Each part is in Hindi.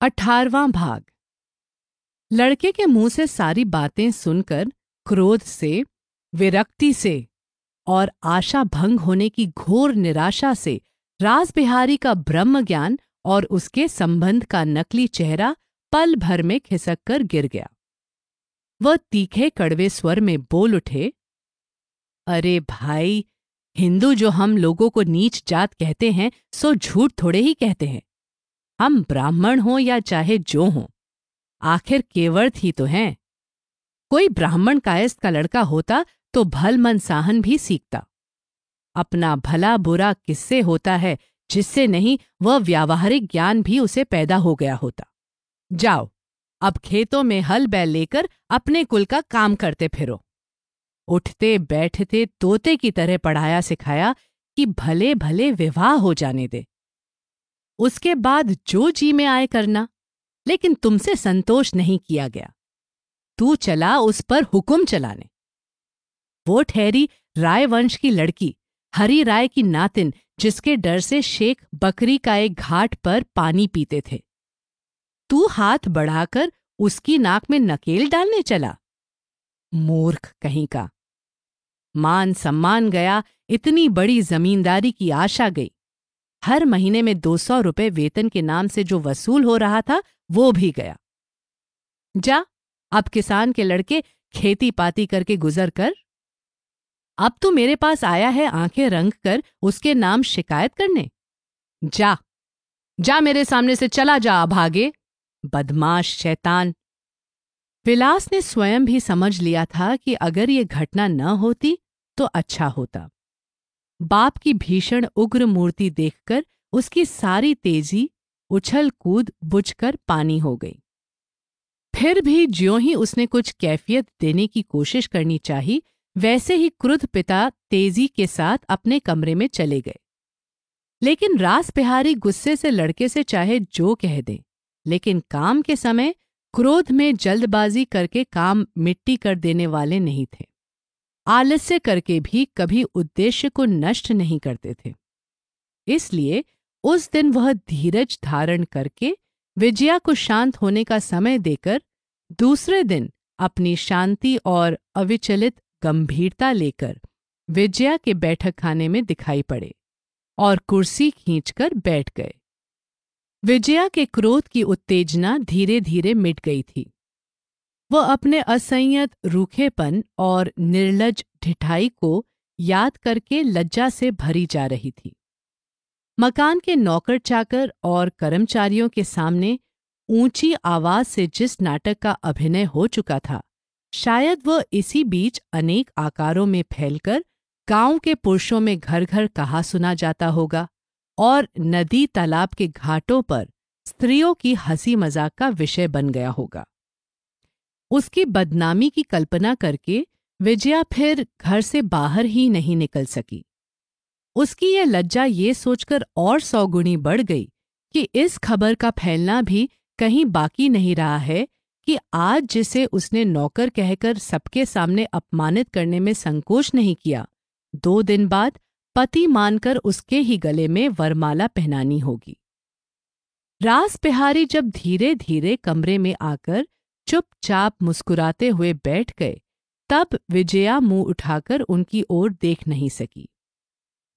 अठारवां भाग। लड़के के मुँह से सारी बातें सुनकर, क्रोध से, विरक्ति से और आशा भंग होने की घोर निराशा से रासबिहारी का ब्रह्म ज्ञान और उसके संबंध का नकली चेहरा पल भर में खिसक कर गिर गया। वह तीखे कड़वे स्वर में बोल उठे, अरे भाई, हिंदू जो हम लोगों को नीच जात कहते हैं, सो झूठ थोड़े ही कहते हैं। हम ब्राह्मण हों या चाहे जो हों, आखिर केवर्थ ही तो हैं। कोई ब्राह्मण कायस्थ का लड़का होता तो भल मन साहन भी सीखता। अपना भला बुरा किससे होता है, जिससे नहीं, वह व्यावहारिक ज्ञान भी उसे पैदा हो गया होता। जाओ, अब खेतों में हल बैल लेकर अपने कुल का काम करते फिरो। उठते बैठते तोते की तरह पढ़ाया सिखाया कि भले भले विवाह हो जाने दे। उसके बाद जो जी में आए करना। लेकिन तुमसे संतोष नहीं किया गया। तू चला उस पर हुक्म चलाने। वो ठहरी राय वंश की लड़की, हरी राय की नातिन, जिसके डर से शेख बकरी का एक घाट पर पानी पीते थे। तू हाथ बढ़ाकर उसकी नाक में नकेल डालने चला। मूर्ख कहीं का। मान सम्मान गया, इतनी बड़ी जमींदारी की आशा गई। हर महीने में दो सौ रुपये वेतन के नाम से जो वसूल हो रहा था, वो भी गया। जा, अब किसान के लड़के खेती पाती करके गुजर कर। अब तू मेरे पास आया है आँखें रंग कर उसके नाम शिकायत करने। जा जा मेरे सामने से चला जा अभागे बदमाश, शैतान। विलास ने स्वयं भी समझ लिया था कि अगर ये घटना न होती तो अच्छा होता। बाप की भीषण उग्र मूर्ति देखकर उसकी सारी तेज़ी, उछल कूद बुझकर पानी हो गई। फिर भी ज्यों ही उसने कुछ कैफियत देने की कोशिश करनी चाही, वैसे ही क्रुद्ध पिता तेज़ी के साथ अपने कमरे में चले गए। लेकिन रास बिहारी गुस्से से लड़के से चाहे जो कह दे, लेकिन काम के समय क्रोध में जल्दबाजी करके काम मिट्टी कर देने वाले नहीं थे। आलस्य करके भी कभी उद्देश्य को नष्ट नहीं करते थे। इसलिए उस दिन वह धीरज धारण करके विजया को शांत होने का समय देकर दूसरे दिन अपनी शांति और अविचलित गंभीरता लेकर विजया के बैठक खाने में दिखाई पड़े और कुर्सी खींचकर बैठ गए। विजया के क्रोध की उत्तेजना धीरे धीरे मिट गई थी। वह अपने असंयत रूखेपन और निर्लज ढिठाई को याद करके लज्जा से भरी जा रही थी। मकान के नौकर चाकर और कर्मचारियों के सामने ऊँची आवाज़ से जिस नाटक का अभिनय हो चुका था, शायद वह इसी बीच अनेक आकारों में फैलकर गाँव के पुरुषों में घर घर कहा सुना जाता होगा और नदी तालाब के घाटों पर स्त्रियों की हँसी मज़ाक का विषय बन गया होगा। उसकी बदनामी की कल्पना करके विजया फिर घर से बाहर ही नहीं निकल सकी। उसकी यह लज्जा ये सोचकर और सौगुणी बढ़ गई कि इस खबर का फैलना भी कहीं बाकी नहीं रहा है कि आज जिसे उसने नौकर कहकर सबके सामने अपमानित करने में संकोच नहीं किया, दो दिन बाद पति मानकर उसके ही गले में वरमाला पहनानी होगी। रास बिहारी जब धीरे धीरे कमरे में आकर चुपचाप मुस्कुराते हुए बैठ गए। तब विजया मुँह उठाकर उनकी ओर देख नहीं सकी।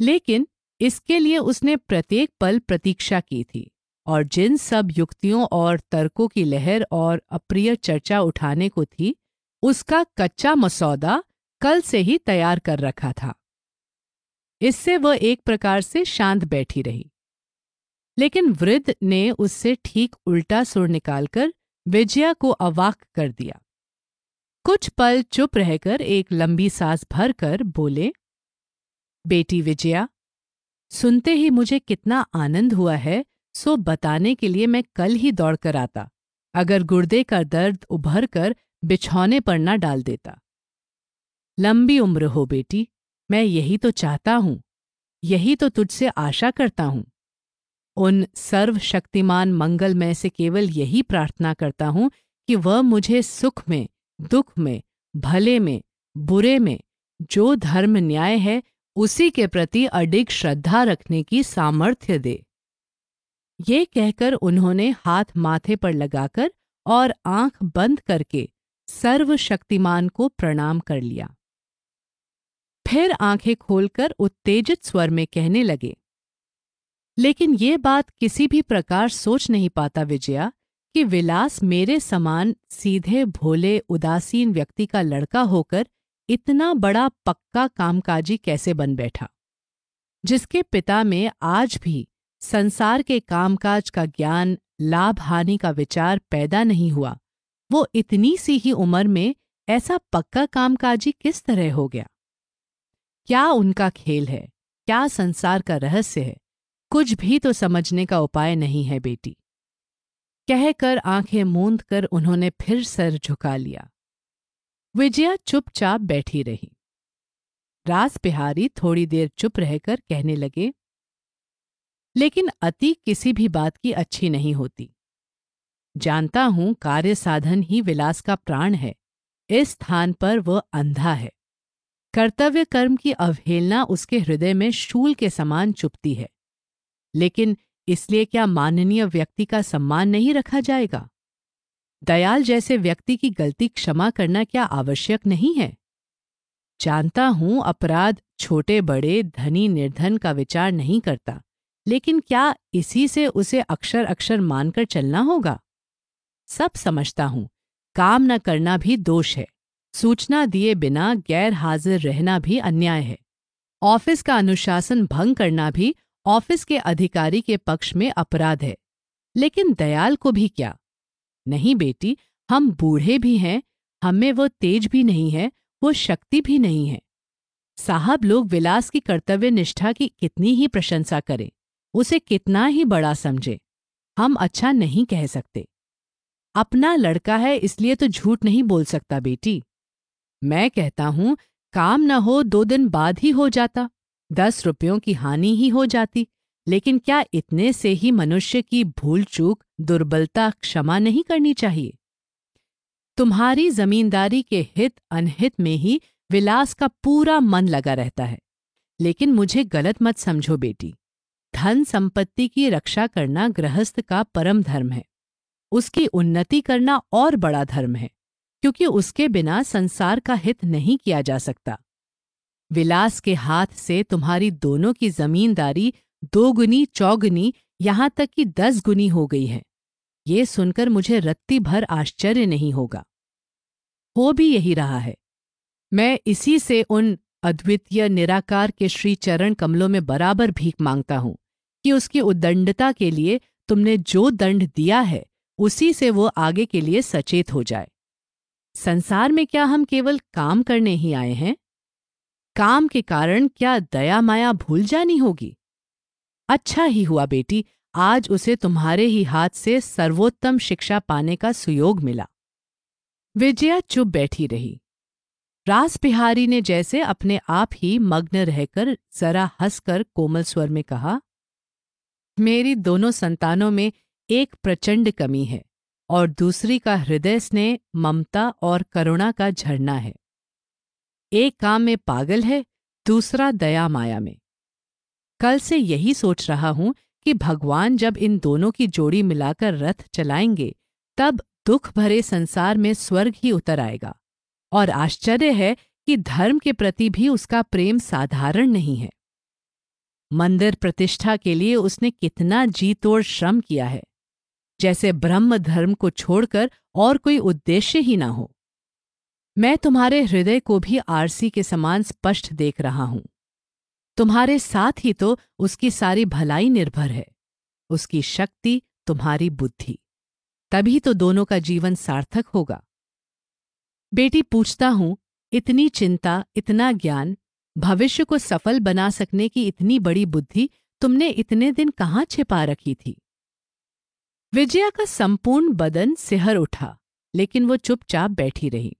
लेकिन इसके लिए उसने प्रत्येक पल प्रतीक्षा की थी और जिन सब युक्तियों और तर्कों की लहर और अप्रिय चर्चा उठाने को थी, उसका कच्चा मसौदा कल से ही तैयार कर रखा था। इससे वह एक प्रकार से शांत बैठी रही। लेकिन वृद्ध ने उससे ठीक उल्टा सुर निकालकर विजया को अवाक कर दिया। कुछ पल चुप रहकर एक लंबी सांस भरकर बोले, बेटी विजया, सुनते ही मुझे कितना आनंद हुआ है, सो बताने के लिए मैं कल ही दौड़कर आता, अगर गुर्दे का दर्द उभर कर बिछौने पर न डाल देता। लंबी उम्र हो बेटी, मैं यही तो चाहता हूँ, यही तो तुझसे आशा करता हूँ। उन सर्वशक्तिमान मंगलमय से केवल यही प्रार्थना करता हूँ कि वह मुझे सुख में, दुख में, भले में, बुरे में, जो धर्म न्याय है, उसी के प्रति अडिग श्रद्धा रखने की सामर्थ्य दे। ये कहकर उन्होंने हाथ माथे पर लगाकर और आँख बंद करके सर्वशक्तिमान को प्रणाम कर लिया। फिर आँखें खोलकर उत्तेजित स्वर में कहने लगे लेकिन ये बात किसी भी प्रकार सोच नहीं पाता विजया कि विलास मेरे समान सीधे, भोले, उदासीन व्यक्ति का लड़का होकर इतना बड़ा पक्का कामकाजी कैसे बन बैठा? जिसके पिता में आज भी संसार के कामकाज का ज्ञान, लाभ हानि का विचार पैदा नहीं हुआ, वो इतनी सी ही उम्र में ऐसा पक्का कामकाजी किस तरह हो गया? क्या उनका खेल है? क्या संसार का रहस्य है? कुछ भी तो समझने का उपाय नहीं है बेटी। कहकर आँखें मूंद कर उन्होंने फिर सर झुका लिया। विजया चुपचाप बैठी रही। रास बिहारी थोड़ी देर चुप रहकर कहने लगे, लेकिन अति किसी भी बात की अच्छी नहीं होती। जानता हूँ कार्य साधन ही विलास का प्राण है, इस स्थान पर वह अंधा है। कर्तव्य कर्म की अवहेलना उसके हृदय में शूल के समान चुपती है। लेकिन इसलिए क्या माननीय व्यक्ति का सम्मान नहीं रखा जाएगा? दयाल जैसे व्यक्ति की गलती क्षमा करना क्या आवश्यक नहीं है? जानता हूँ अपराध छोटे बड़े धनी निर्धन का विचार नहीं करता, लेकिन क्या इसी से उसे अक्षर अक्षर मानकर चलना होगा? सब समझता हूँ, काम न करना भी दोष है, सूचना दिए बिना गैर हाजिर रहना भी अन्याय है, ऑफ़िस का अनुशासन भंग करना भी ऑफ़िस के अधिकारी के पक्ष में अपराध है। लेकिन दयाल को भी क्या? नहीं बेटी, हम बूढ़े भी हैं, हम में वो तेज भी नहीं है, वो शक्ति भी नहीं है। साहब लोग विलास की कर्तव्य निष्ठा की कितनी ही प्रशंसा करें, उसे कितना ही बड़ा समझे, हम अच्छा नहीं कह सकते। अपना लड़का है इसलिए तो झूठ नहीं बोल सकता बेटी। मैं कहता हूँ, काम न हो दो दिन बाद ही हो जाता। दस रुपयों की हानि ही हो जाती। लेकिन क्या इतने से ही मनुष्य की भूल चूक, दुर्बलता क्षमा नहीं करनी चाहिए? तुम्हारी जमींदारी के हित अनहित में ही विलास का पूरा मन लगा रहता है। लेकिन मुझे गलत मत समझो बेटी। धन संपत्ति की रक्षा करना गृहस्थ का परम धर्म है। उसकी उन्नति करना और बड़ा धर्म है, क्योंकि उसके बिना संसार का हित नहीं किया जा सकता। विलास के हाथ से तुम्हारी दोनों की जमींदारी दो गुनी चौगुनी, यहाँ तक कि दस गुनी हो गई है। ये सुनकर मुझे रत्ती भर आश्चर्य नहीं होगा। हो भी यही रहा है। मैं इसी से उन अद्वितीय निराकार के श्री चरण कमलों में बराबर भीख माँगता हूँ कि उसकी उद्दंडता के लिए तुमने जो दंड दिया है, उसी से वो आगे के लिए सचेत हो जाए। संसार में क्या हम केवल काम करने ही आए हैं? काम के कारण क्या दया माया भूल जानी होगी? अच्छा ही हुआ बेटी, आज उसे तुम्हारे ही हाथ से सर्वोत्तम शिक्षा पाने का सुयोग मिला। विजया चुप बैठी रही। रास बिहारी ने जैसे अपने आप ही मग्न रहकर जरा हंसकर कोमल स्वर में कहा, मेरी दोनों संतानों में एक प्रचंड कमी है और दूसरी का हृदय स्नेह, ममता और करुणा का झरना है। एक काम में पागल है, दूसरा दया माया में। कल से यही सोच रहा हूँ कि भगवान जब इन दोनों की जोड़ी मिलाकर रथ चलाएँगे, तब दुख भरे संसार में स्वर्ग ही उतर आएगा। और आश्चर्य है कि धर्म के प्रति भी उसका प्रेम साधारण नहीं है। मंदिर प्रतिष्ठा के लिए उसने कितना जी तोड़ श्रम किया है। जैसे ब्रह्म धर्म को छोड़कर और कोई उद्देश्य ही ना हो। मैं तुम्हारे हृदय को भी आरसी के समान स्पष्ट देख रहा हूँ। तुम्हारे साथ ही तो उसकी सारी भलाई निर्भर है। उसकी शक्ति तुम्हारी बुद्धि। तभी तो दोनों का जीवन सार्थक होगा। बेटी, पूछता हूँ, इतनी चिंता, इतना ज्ञान, भविष्य को सफल बना सकने की इतनी बड़ी बुद्धि तुमने इतने दिन कहाँ छिपा रखी थी? विजया का संपूर्ण बदन सिहर उठा, लेकिन वो चुपचाप बैठी रही।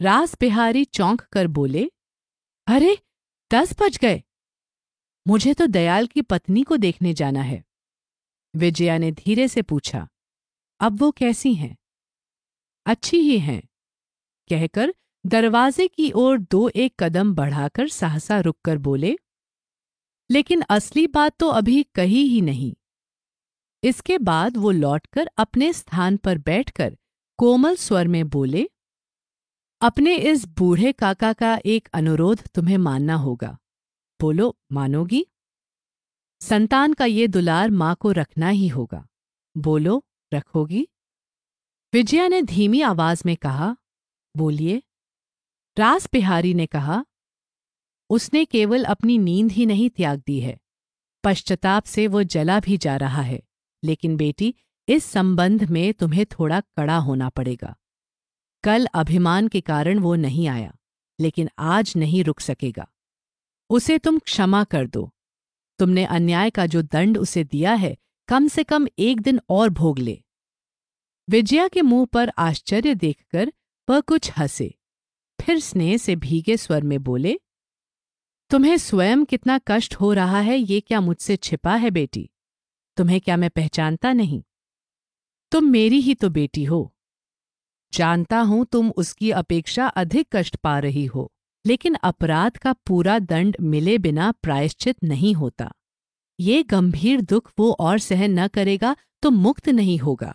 रास बिहारी चौंक कर बोले, अरे, दस बज गए। मुझे तो दयाल की पत्नी को देखने जाना है। विजया ने धीरे से पूछा, अब वो कैसी हैं? अच्छी ही हैं, कहकर दरवाजे की ओर दो एक कदम बढ़ाकर सहसा रुककर बोले, लेकिन असली बात तो अभी कही ही नहीं। इसके बाद वो लौटकर अपने स्थान पर बैठकर कोमल स्वर में बोले अपने इस बूढ़े काका का एक अनुरोध तुम्हें मानना होगा। बोलो, मानोगी? संतान का ये दुलार माँ को रखना ही होगा। बोलो, रखोगी? विजया ने धीमी आवाज़ में कहा, बोलिए। रास बिहारी ने कहा, उसने केवल अपनी नींद ही नहीं त्याग दी है। पश्चाताप से वो जला भी जा रहा है, लेकिन बेटी, इस संबंध में तुम्हें थोड़ा कड़ा होना पड़ेगा। कल अभिमान के कारण वो नहीं आया, लेकिन आज नहीं रुक सकेगा। उसे तुम क्षमा कर दो। तुमने अन्याय का जो दंड उसे दिया है, कम से कम एक दिन और भोग ले। विजया के मुँह पर आश्चर्य देखकर वह कुछ हंसे। फिर स्नेह से भीगे स्वर में बोले, तुम्हें स्वयं कितना कष्ट हो रहा है, ये क्या मुझसे छिपा है बेटी? तुम्हें क्या मैं पहचानता नहीं? तुम मेरी ही तो बेटी हो। जानता हूँ तुम उसकी अपेक्षा अधिक कष्ट पा रही हो, लेकिन अपराध का पूरा दंड मिले बिना प्रायश्चित नहीं होता। ये गंभीर दुख वो और सहन न करेगा तो मुक्त नहीं होगा।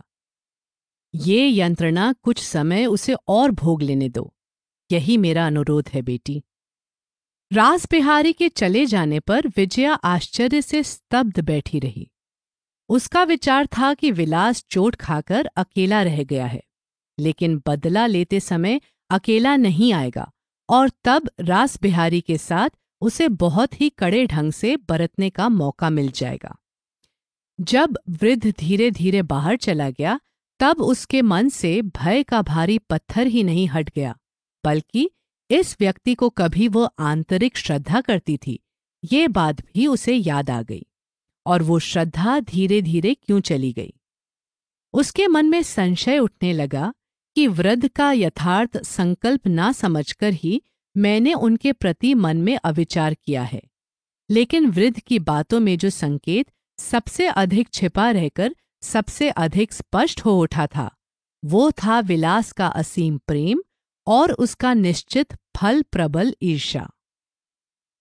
ये यंत्रणा कुछ समय उसे और भोग लेने दो। यही मेरा अनुरोध है बेटी। रास बिहारी के चले जाने पर विजया आश्चर्य से स्तब्ध बैठी रही। उसका विचार था कि विलास चोट खाकर अकेला रह गया है। लेकिन बदला लेते समय अकेला नहीं आएगा और तब रास बिहारी के साथ उसे बहुत ही कड़े ढंग से बरतने का मौका मिल जाएगा। जब वृद्ध धीरे धीरे बाहर चला गया, तब उसके मन से भय का भारी पत्थर ही नहीं हट गया, बल्कि इस व्यक्ति को कभी वो आंतरिक श्रद्धा करती थी। ये बात भी उसे याद आ गई और वो श्रद्धा धीरे धीरे क्यों चली गई? उसके मन में संशय उठने लगा कि वृद्ध का यथार्थ संकल्प ना समझकर ही मैंने उनके प्रति मन में अविचार किया है। लेकिन वृद्ध की बातों में जो संकेत सबसे अधिक छिपा रहकर सबसे अधिक स्पष्ट हो उठा था, वो था विलास का असीम प्रेम और उसका निश्चित फल प्रबल ईर्षा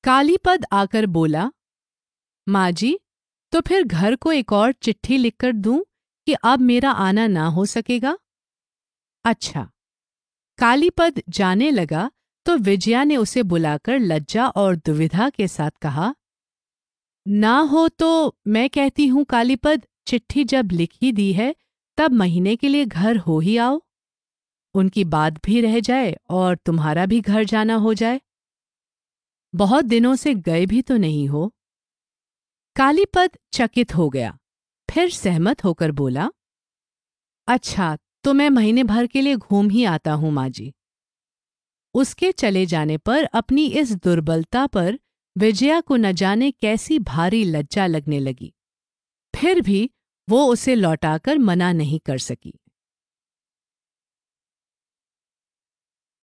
कालीपद आकर बोला, माँ जी तो फिर घर को एक और चिट्ठी लिखकर दूँ कि अब मेरा आना ना हो सकेगा? अच्छा। कालीपद जाने लगा तो विजया ने उसे बुलाकर लज्जा और दुविधा के साथ कहा, ना हो तो मैं कहती हूँ कालीपद, चिट्ठी जब लिखी दी है, तब महीने के लिए घर हो ही आओ। उनकी बात भी रह जाए और तुम्हारा भी घर जाना हो जाए। बहुत दिनों से गए भी तो नहीं हो कालीपद चकित हो गया, फिर सहमत होकर बोला अच्छा तो मैं महीने भर के लिए घूम ही आता हूँ, माँ जी। उसके चले जाने पर अपनी इस दुर्बलता पर विजया को न जाने कैसी भारी लज्जा लगने लगी। फिर भी वो उसे लौटाकर मना नहीं कर सकी।